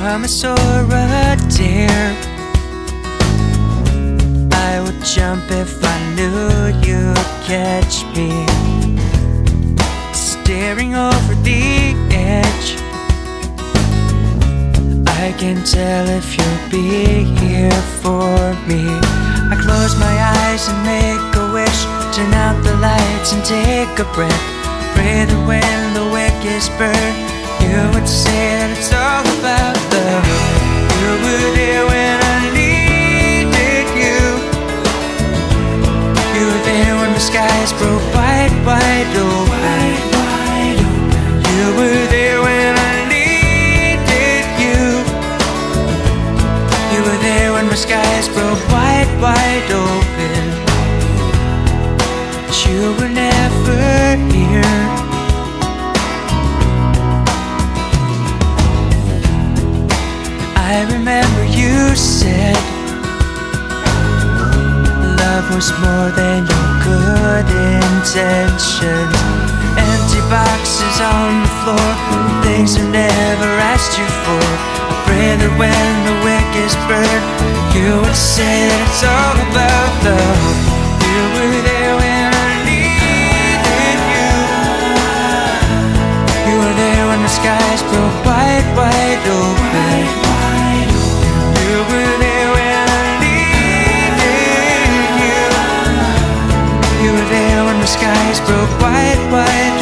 promise or a dare. I would jump if I knew you'd catch me. Staring over the edge. I can tell if you'll be here for me. I close my eyes and make a wish. Turn out the lights and take a breath. Pray that when the wick is burned, you would say that it's all skies broke wide, wide open. But you were never here. I remember you said love was more than your good intentions. Empty boxes on the floor, things I never asked you for. I pray that when the wick is burned, you would say that it's all about love. You were there when I needed you. You were there when the skies broke wide, wide open. You were there when I needed you. You were there when the skies broke wide, wide